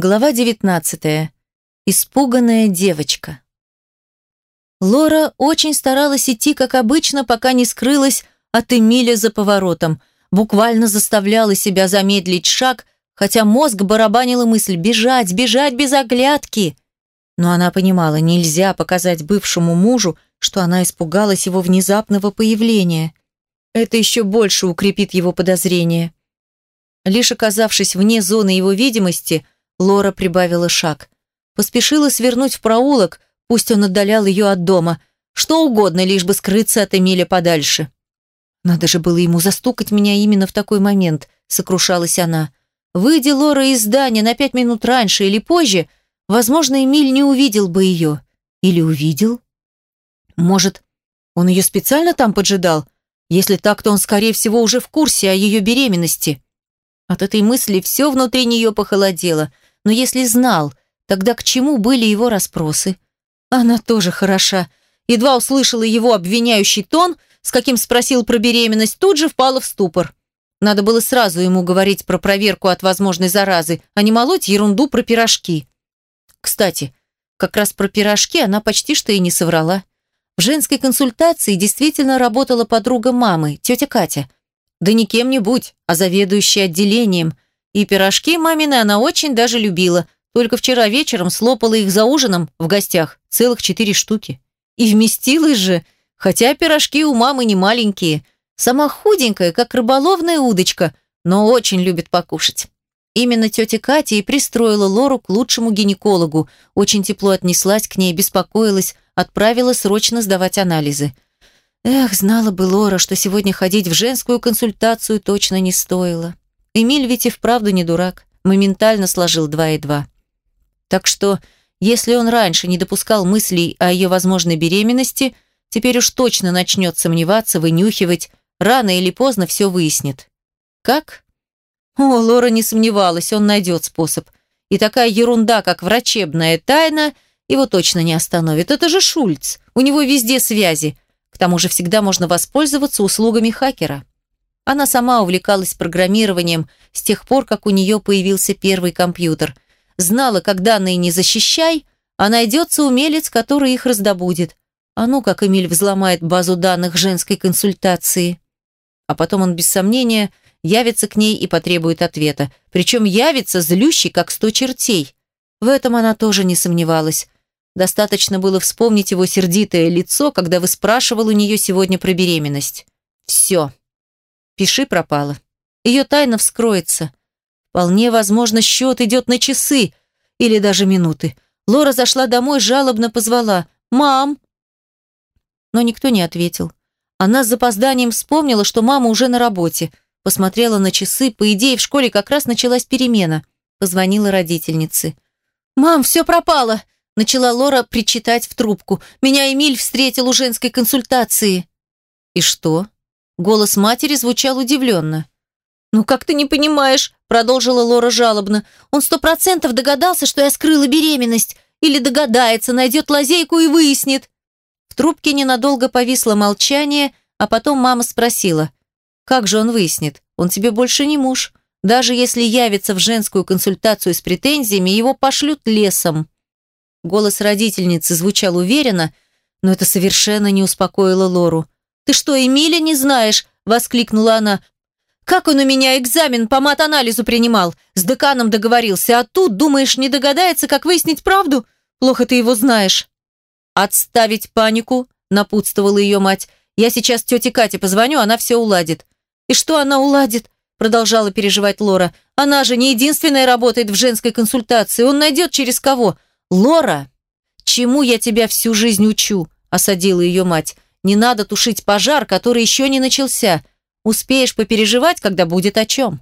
Глава 19. Испуганная девочка. Лора очень старалась идти, как обычно, пока не скрылась от Эмиля за поворотом. Буквально заставляла себя замедлить шаг, хотя мозг барабанила мысль «бежать, бежать без оглядки». Но она понимала, нельзя показать бывшему мужу, что она испугалась его внезапного появления. Это еще больше укрепит его подозрения. Лишь оказавшись вне зоны его видимости – Лора прибавила шаг. Поспешила свернуть в проулок, пусть он отдалял ее от дома. Что угодно, лишь бы скрыться от Эмиля подальше. «Надо же было ему застукать меня именно в такой момент», — сокрушалась она. «Выйди Лора из здания на пять минут раньше или позже, возможно, Эмиль не увидел бы ее. Или увидел? Может, он ее специально там поджидал? Если так, то он, скорее всего, уже в курсе о ее беременности». От этой мысли все внутри нее похолодело — но если знал, тогда к чему были его расспросы? Она тоже хороша. Едва услышала его обвиняющий тон, с каким спросил про беременность, тут же впала в ступор. Надо было сразу ему говорить про проверку от возможной заразы, а не молоть ерунду про пирожки. Кстати, как раз про пирожки она почти что и не соврала. В женской консультации действительно работала подруга мамы, тетя Катя. Да не кем-нибудь, а заведующей отделением – и пирожки мамины она очень даже любила. Только вчера вечером слопала их за ужином в гостях. Целых четыре штуки. И вместилась же, хотя пирожки у мамы не маленькие. Сама худенькая, как рыболовная удочка, но очень любит покушать. Именно тетя Катя и пристроила Лору к лучшему гинекологу. Очень тепло отнеслась к ней, беспокоилась, отправила срочно сдавать анализы. Эх, знала бы Лора, что сегодня ходить в женскую консультацию точно не стоило. Эмиль ведь и вправду не дурак, моментально сложил два и два. Так что, если он раньше не допускал мыслей о ее возможной беременности, теперь уж точно начнет сомневаться, вынюхивать, рано или поздно все выяснит. Как? О, Лора не сомневалась, он найдет способ. И такая ерунда, как врачебная тайна, его точно не остановит. Это же Шульц, у него везде связи. К тому же всегда можно воспользоваться услугами хакера. Она сама увлекалась программированием с тех пор, как у нее появился первый компьютер. Знала, как данные не защищай, а найдется умелец, который их раздобудет. А ну, как Эмиль взломает базу данных женской консультации. А потом он, без сомнения, явится к ней и потребует ответа. Причем явится злющий, как сто чертей. В этом она тоже не сомневалась. Достаточно было вспомнить его сердитое лицо, когда вы спрашивал у нее сегодня про беременность. Все. Пиши пропало. Ее тайна вскроется. Вполне возможно, счет идет на часы или даже минуты. Лора зашла домой, жалобно позвала «Мам!». Но никто не ответил. Она с запозданием вспомнила, что мама уже на работе. Посмотрела на часы, по идее, в школе как раз началась перемена. Позвонила родительнице. «Мам, все пропало!» Начала Лора причитать в трубку. «Меня Эмиль встретил у женской консультации». «И что?» Голос матери звучал удивленно. «Ну как ты не понимаешь?» – продолжила Лора жалобно. «Он сто процентов догадался, что я скрыла беременность. Или догадается, найдет лазейку и выяснит». В трубке ненадолго повисло молчание, а потом мама спросила. «Как же он выяснит? Он тебе больше не муж. Даже если явится в женскую консультацию с претензиями, его пошлют лесом». Голос родительницы звучал уверенно, но это совершенно не успокоило Лору. «Ты что, Эмиля не знаешь?» – воскликнула она. «Как он у меня экзамен по мат-анализу принимал? С деканом договорился, а тут, думаешь, не догадается, как выяснить правду? Плохо ты его знаешь». «Отставить панику», – напутствовала ее мать. «Я сейчас тете Кате позвоню, она все уладит». «И что она уладит?» – продолжала переживать Лора. «Она же не единственная работает в женской консультации. Он найдет через кого?» «Лора, чему я тебя всю жизнь учу?» – осадила ее мать. Не надо тушить пожар, который еще не начался. Успеешь попереживать, когда будет о чем.